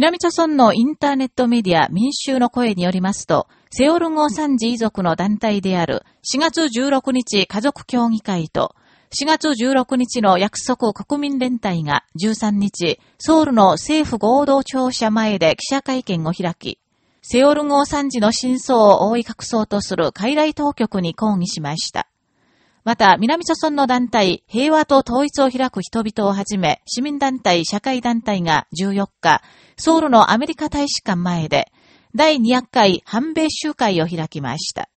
南朝村のインターネットメディア民衆の声によりますと、セオル号三児遺族の団体である4月16日家族協議会と4月16日の約束国民連帯が13日、ソウルの政府合同庁舎前で記者会見を開き、セオル号三児の真相を覆い隠そうとする海外当局に抗議しました。また、南朝村の団体、平和と統一を開く人々をはじめ、市民団体、社会団体が14日、ソウルのアメリカ大使館前で、第200回反米集会を開きました。